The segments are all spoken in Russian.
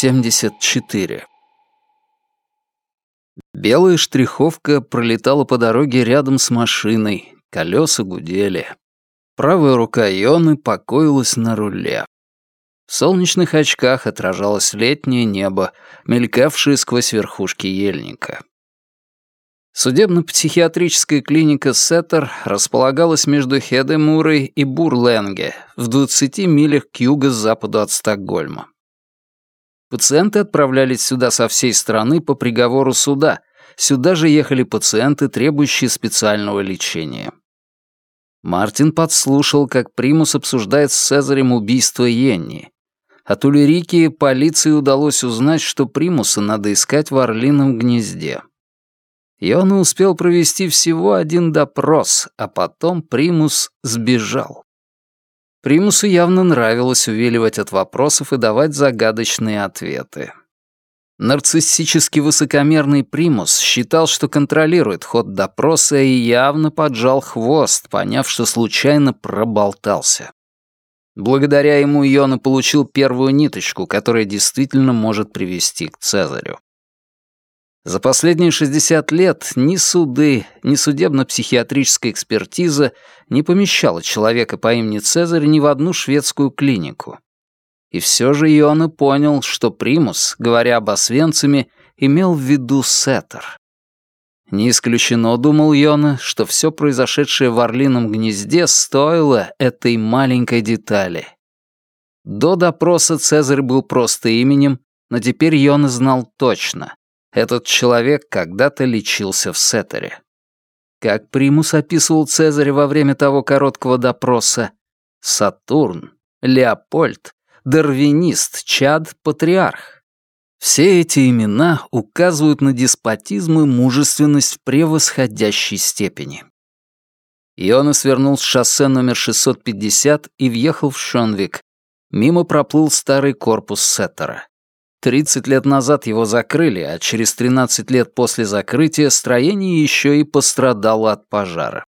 74. Белая штриховка пролетала по дороге рядом с машиной, колеса гудели. Правая рука Ионы покоилась на руле. В солнечных очках отражалось летнее небо, мелькавшее сквозь верхушки ельника. Судебно-психиатрическая клиника Сеттер располагалась между Хедемурой и Бурленге, в 20 милях к юго-западу от Стокгольма. Пациенты отправлялись сюда со всей страны по приговору суда. Сюда же ехали пациенты, требующие специального лечения. Мартин подслушал, как Примус обсуждает с Цезарем убийство Йенни. От Улерики полиции удалось узнать, что Примуса надо искать в Орлином гнезде. Йона успел провести всего один допрос, а потом Примус сбежал. Примусу явно нравилось увиливать от вопросов и давать загадочные ответы. Нарциссически высокомерный Примус считал, что контролирует ход допроса и явно поджал хвост, поняв, что случайно проболтался. Благодаря ему Йона получил первую ниточку, которая действительно может привести к Цезарю. За последние 60 лет ни суды, ни судебно-психиатрическая экспертиза не помещала человека по имени Цезарь ни в одну шведскую клинику. И все же Иона понял, что Примус, говоря об Освенциме, имел в виду Сеттер. Не исключено, думал Йона, что все произошедшее в Орлином гнезде стоило этой маленькой детали. До допроса Цезарь был просто именем, но теперь Йона знал точно. Этот человек когда-то лечился в Сеттере. Как Примус описывал Цезаря во время того короткого допроса, Сатурн, Леопольд, Дарвинист, Чад, Патриарх. Все эти имена указывают на деспотизм и мужественность в превосходящей степени. Иона свернул с шоссе номер 650 и въехал в Шонвик. Мимо проплыл старый корпус Сеттера. 30 лет назад его закрыли, а через 13 лет после закрытия строение еще и пострадало от пожара.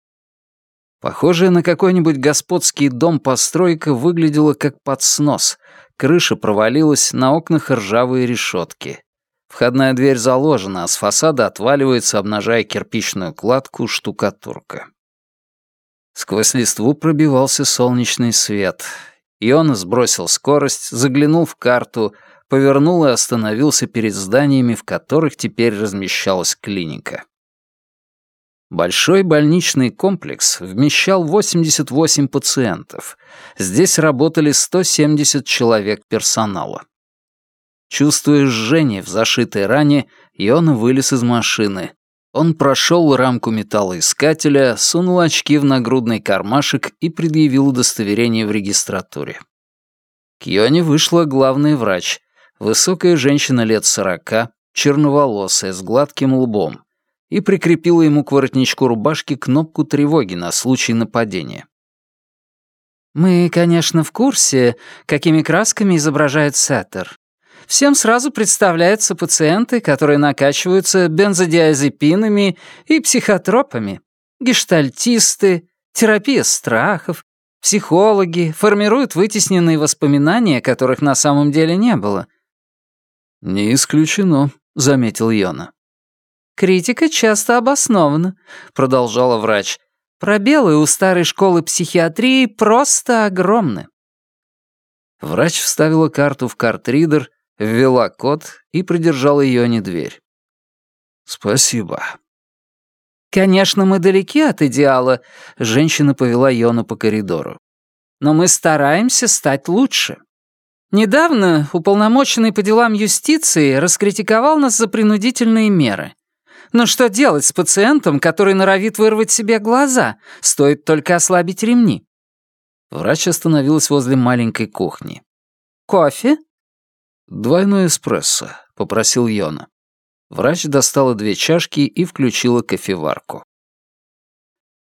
Похожая на какой-нибудь господский дом постройка выглядела как под снос. Крыша провалилась, на окнах ржавые решетки. Входная дверь заложена, а с фасада отваливается, обнажая кирпичную кладку, штукатурка. Сквозь листву пробивался солнечный свет. И он сбросил скорость, заглянул в карту — повернул и остановился перед зданиями, в которых теперь размещалась клиника. Большой больничный комплекс вмещал 88 пациентов. Здесь работали 170 человек персонала. Чувствуя жжение в зашитой ране, Иона вылез из машины. Он прошел рамку металлоискателя, сунул очки в нагрудный кармашек и предъявил удостоверение в регистратуре. К Ионе вышла главный врач, Высокая женщина лет сорока, черноволосая, с гладким лбом, и прикрепила ему к воротничку рубашки кнопку тревоги на случай нападения. «Мы, конечно, в курсе, какими красками изображает Сеттер. Всем сразу представляются пациенты, которые накачиваются бензодиазепинами и психотропами, гештальтисты, терапия страхов, психологи, формируют вытесненные воспоминания, которых на самом деле не было — «Не исключено», — заметил Йона. «Критика часто обоснована», — продолжала врач. «Пробелы у старой школы психиатрии просто огромны». Врач вставила карту в картридер, ввела код и придержала Йоне дверь. «Спасибо». «Конечно, мы далеки от идеала», — женщина повела Йону по коридору. «Но мы стараемся стать лучше». Недавно уполномоченный по делам юстиции раскритиковал нас за принудительные меры. Но что делать с пациентом, который норовит вырвать себе глаза? Стоит только ослабить ремни. Врач остановилась возле маленькой кухни. «Кофе?» «Двойной эспрессо», — попросил Йона. Врач достала две чашки и включила кофеварку.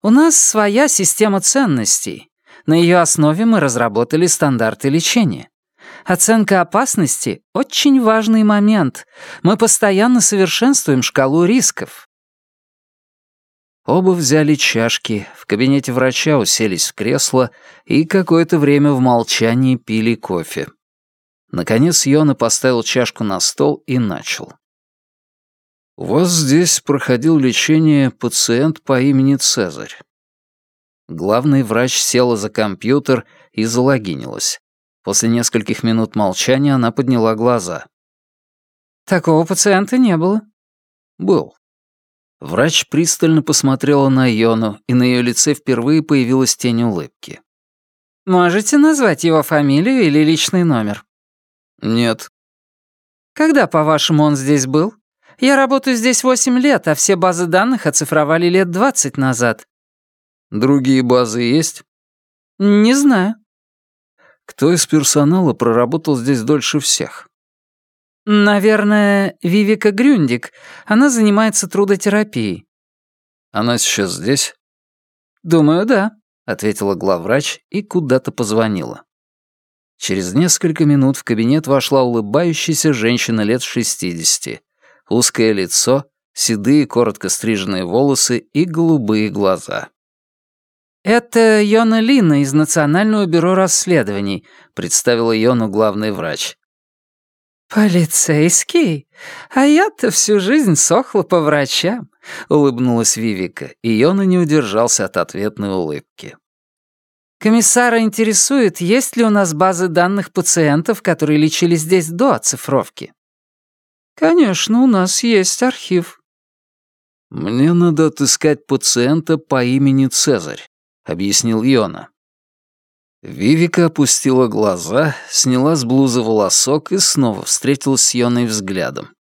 «У нас своя система ценностей. На ее основе мы разработали стандарты лечения. Оценка опасности — очень важный момент. Мы постоянно совершенствуем шкалу рисков. Оба взяли чашки, в кабинете врача уселись в кресло и какое-то время в молчании пили кофе. Наконец Йона поставил чашку на стол и начал. «У вас здесь проходил лечение пациент по имени Цезарь». Главный врач села за компьютер и залогинилась. После нескольких минут молчания она подняла глаза. «Такого пациента не было». «Был». Врач пристально посмотрела на Йону, и на ее лице впервые появилась тень улыбки. «Можете назвать его фамилию или личный номер?» «Нет». «Когда, по-вашему, он здесь был? Я работаю здесь восемь лет, а все базы данных оцифровали лет двадцать назад». «Другие базы есть?» «Не знаю». «Кто из персонала проработал здесь дольше всех?» «Наверное, Вивика Грюндик. Она занимается трудотерапией». «Она сейчас здесь?» «Думаю, да», — ответила главврач и куда-то позвонила. Через несколько минут в кабинет вошла улыбающаяся женщина лет шестидесяти. Узкое лицо, седые коротко стриженные волосы и голубые глаза. «Это Йона Лина из Национального бюро расследований», — представила Йону главный врач. «Полицейский? А я-то всю жизнь сохла по врачам», — улыбнулась Вивика, и Йона не удержался от ответной улыбки. Комиссара интересует, есть ли у нас базы данных пациентов, которые лечились здесь до оцифровки. Конечно, у нас есть архив. Мне надо отыскать пациента по имени Цезарь, объяснил Йона. Вивика опустила глаза, сняла с блузы волосок и снова встретилась с Йоной взглядом.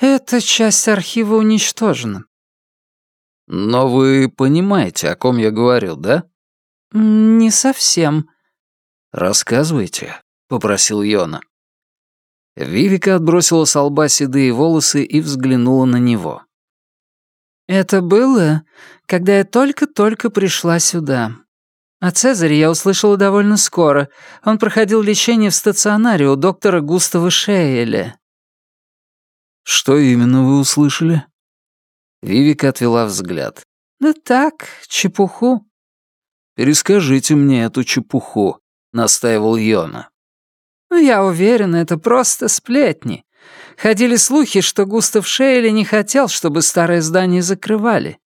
«Эта часть архива уничтожена». «Но вы понимаете, о ком я говорю, да?» «Не совсем». «Рассказывайте», — попросил Йона. Вивика отбросила с лба седые волосы и взглянула на него. «Это было, когда я только-только пришла сюда. О Цезаре я услышала довольно скоро. Он проходил лечение в стационаре у доктора Густава Шейеля». «Что именно вы услышали?» Вивика отвела взгляд. «Да так, чепуху. «Перескажите мне эту чепуху», — настаивал Йона. «Ну, я уверен, это просто сплетни. Ходили слухи, что Густав Шейли не хотел, чтобы старое здание закрывали.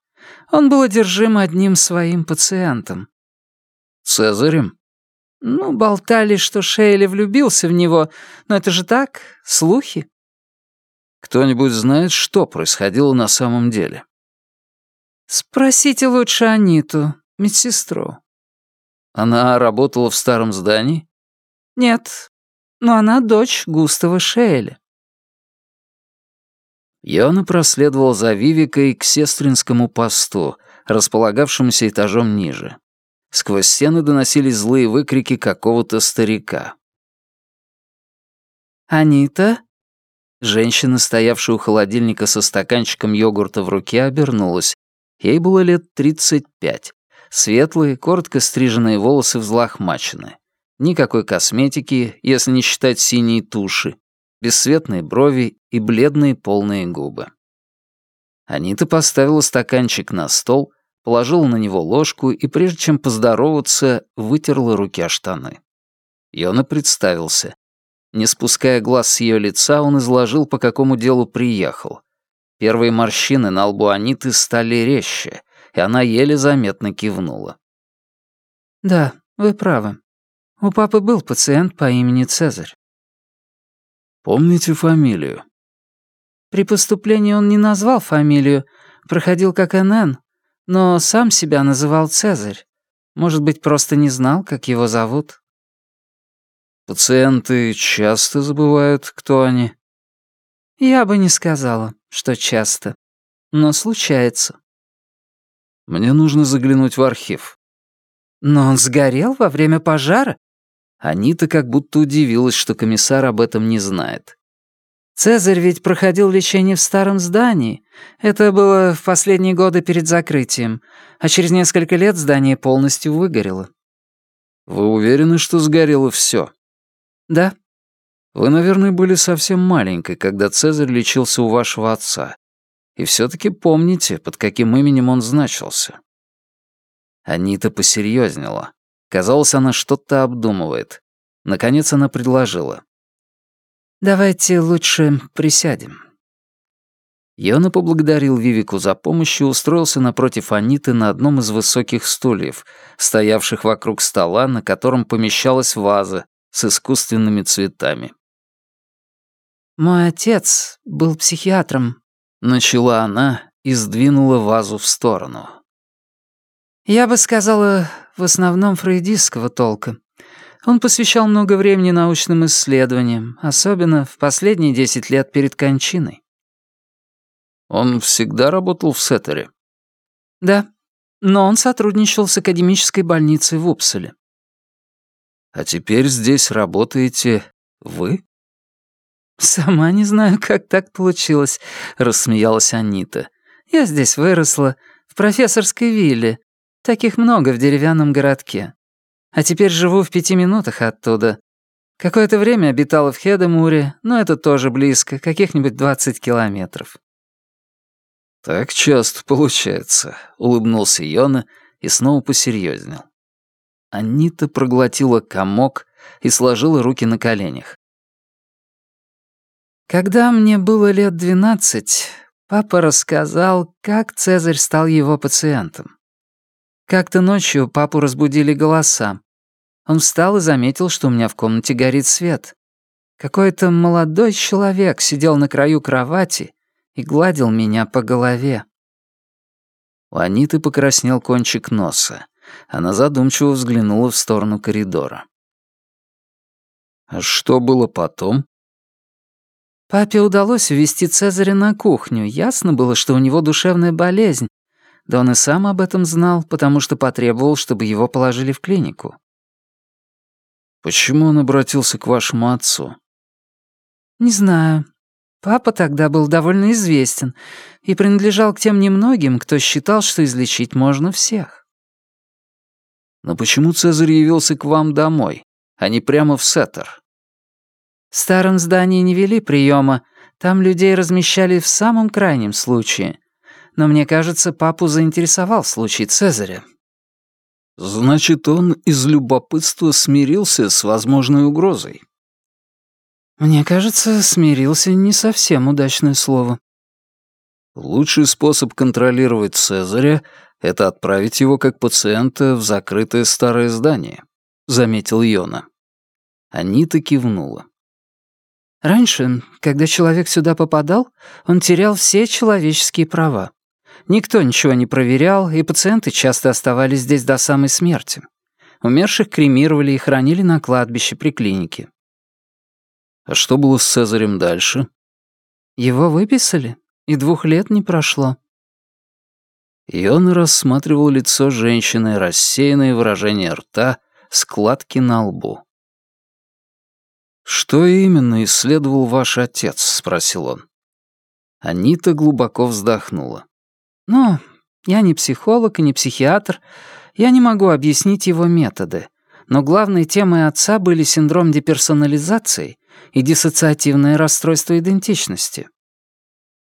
Он был одержим одним своим пациентом». «Цезарем?» «Ну, болтали, что Шейли влюбился в него, но это же так, слухи». «Кто-нибудь знает, что происходило на самом деле?» «Спросите лучше Аниту, медсестру». Она работала в старом здании? Нет, но она дочь Густава Шейля. Йона проследовал за Вивикой к сестринскому посту, располагавшемуся этажом ниже. Сквозь стены доносились злые выкрики какого-то старика. «Анита?» Женщина, стоявшая у холодильника со стаканчиком йогурта в руке, обернулась. Ей было лет тридцать пять. Светлые, коротко стриженные волосы взлохмачены. Никакой косметики, если не считать синие туши. Бесцветные брови и бледные полные губы. Анита поставила стаканчик на стол, положила на него ложку и, прежде чем поздороваться, вытерла руки о штаны. Йона представился. Не спуская глаз с ее лица, он изложил, по какому делу приехал. Первые морщины на лбу Аниты стали резче — и она еле заметно кивнула. «Да, вы правы. У папы был пациент по имени Цезарь». «Помните фамилию?» При поступлении он не назвал фамилию, проходил как НН, но сам себя называл Цезарь. Может быть, просто не знал, как его зовут. Пациенты часто забывают, кто они? Я бы не сказала, что часто, но случается. Мне нужно заглянуть в архив». «Но он сгорел во время пожара?» Анита как будто удивилась, что комиссар об этом не знает. «Цезарь ведь проходил лечение в старом здании. Это было в последние годы перед закрытием, а через несколько лет здание полностью выгорело». «Вы уверены, что сгорело все? «Да». «Вы, наверное, были совсем маленькой, когда Цезарь лечился у вашего отца. И все-таки помните, под каким именем он значился. Анита посерьезнела. Казалось, она что-то обдумывает. Наконец она предложила. «Давайте лучше присядем». Йона поблагодарил Вивику за помощь и устроился напротив Аниты на одном из высоких стульев, стоявших вокруг стола, на котором помещалась ваза с искусственными цветами. «Мой отец был психиатром», — начала она и сдвинула вазу в сторону. «Я бы сказала, в основном фрейдистского толка. Он посвящал много времени научным исследованиям, особенно в последние десять лет перед кончиной. Он всегда работал в Сеттере? Да, но он сотрудничал с академической больницей в Упселе. А теперь здесь работаете вы? «Сама не знаю, как так получилось», — рассмеялась Анита. «Я здесь выросла, в профессорской вилле. Таких много в деревянном городке. А теперь живу в пяти минутах оттуда. Какое-то время обитала в Хедемуре, но это тоже близко, каких-нибудь двадцать километров. «Так часто получается», — улыбнулся Йона и снова посерьезнел. Анита проглотила комок и сложила руки на коленях. Когда мне было лет двенадцать, папа рассказал, как Цезарь стал его пациентом. Как-то ночью папу разбудили голоса. Он встал и заметил, что у меня в комнате горит свет. Какой-то молодой человек сидел на краю кровати и гладил меня по голове. У Аниты покраснел кончик носа. Она задумчиво взглянула в сторону коридора. «А что было потом?» Папе удалось ввести Цезаря на кухню. Ясно было, что у него душевная болезнь. Да он и сам об этом знал, потому что потребовал, чтобы его положили в клинику. «Почему он обратился к вашему отцу?» «Не знаю. Папа тогда был довольно известен и принадлежал к тем немногим, кто считал, что излечить можно всех. Но почему Цезарь явился к вам домой, а не прямо в Сеттер? В старом здании не вели приема, там людей размещали в самом крайнем случае. Но мне кажется, папу заинтересовал случай Цезаря. Значит, он из любопытства смирился с возможной угрозой. Мне кажется, смирился не совсем удачное слово. Лучший способ контролировать Цезаря — это отправить его как пациента в закрытое старое здание, — заметил Йона. Анита кивнула. Раньше, когда человек сюда попадал, он терял все человеческие права. Никто ничего не проверял, и пациенты часто оставались здесь до самой смерти. Умерших кремировали и хоронили на кладбище при клинике. А что было с Цезарем дальше? Его выписали, и двух лет не прошло. И он рассматривал лицо женщины, рассеянное выражение рта, складки на лбу. «Что именно исследовал ваш отец?» — спросил он. Анита глубоко вздохнула. «Ну, я не психолог и не психиатр. Я не могу объяснить его методы. Но главной темой отца были синдром деперсонализации и диссоциативное расстройство идентичности.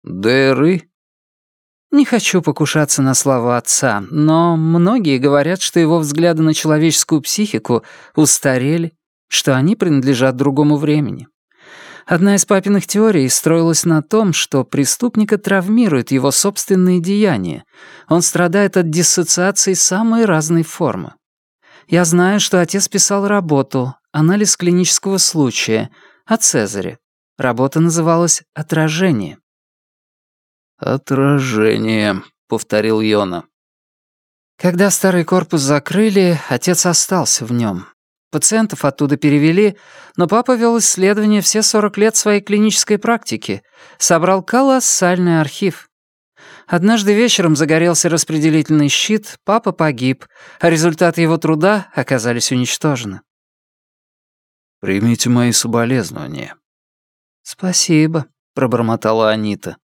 ДРИ? Не хочу покушаться на славу отца, но многие говорят, что его взгляды на человеческую психику устарели, что они принадлежат другому времени. Одна из папиных теорий строилась на том, что преступника травмирует его собственные деяния. Он страдает от диссоциации самой разной формы. Я знаю, что отец писал работу «Анализ клинического случая», о Цезаре. Работа называлась «Отражение». «Отражение», — повторил Йона. Когда старый корпус закрыли, отец остался в нем. Пациентов оттуда перевели, но папа вел исследования все 40 лет своей клинической практики, собрал колоссальный архив. Однажды вечером загорелся распределительный щит, папа погиб, а результаты его труда оказались уничтожены. «Примите мои соболезнования». «Спасибо», — пробормотала Анита.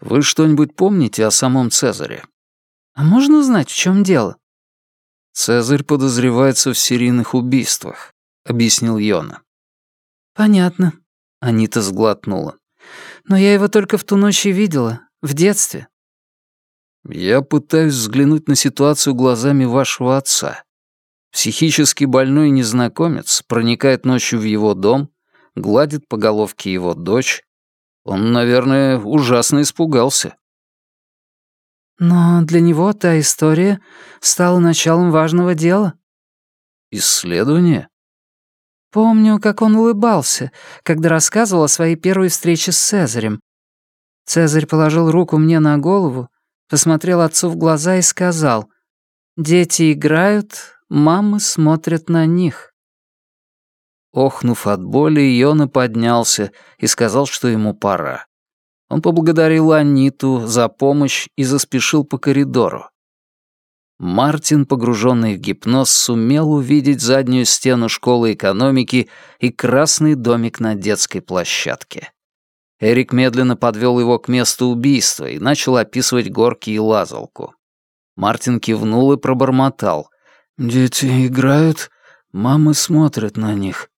«Вы что-нибудь помните о самом Цезаре?» «А можно узнать, в чем дело?» «Цезарь подозревается в серийных убийствах», — объяснил Йона. «Понятно», — Анита сглотнула. «Но я его только в ту ночь и видела, в детстве». «Я пытаюсь взглянуть на ситуацию глазами вашего отца. Психически больной незнакомец проникает ночью в его дом, гладит по головке его дочь. Он, наверное, ужасно испугался. Но для него та история стала началом важного дела. Исследование? Помню, как он улыбался, когда рассказывал о своей первой встрече с Цезарем. Цезарь положил руку мне на голову, посмотрел отцу в глаза и сказал, «Дети играют, мамы смотрят на них». Охнув от боли, Йона поднялся и сказал, что ему пора. Он поблагодарил Аниту за помощь и заспешил по коридору. Мартин, погруженный в гипноз, сумел увидеть заднюю стену школы экономики и красный домик на детской площадке. Эрик медленно подвел его к месту убийства и начал описывать горки и лазалку. Мартин кивнул и пробормотал. «Дети играют, мамы смотрят на них».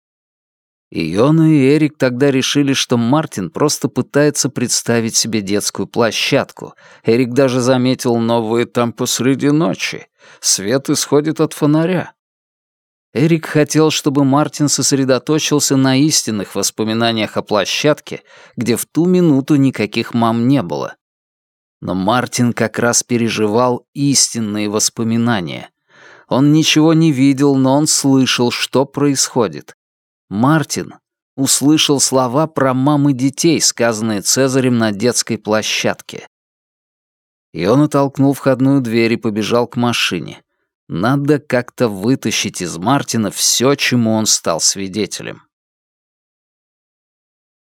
Иона и Эрик тогда решили, что Мартин просто пытается представить себе детскую площадку. Эрик даже заметил новые там посреди ночи. Свет исходит от фонаря. Эрик хотел, чтобы Мартин сосредоточился на истинных воспоминаниях о площадке, где в ту минуту никаких мам не было. Но Мартин как раз переживал истинные воспоминания. Он ничего не видел, но он слышал, что происходит. Мартин услышал слова про мамы детей, сказанные Цезарем на детской площадке. И он оттолкнул входную дверь и побежал к машине. Надо как-то вытащить из Мартина все, чему он стал свидетелем.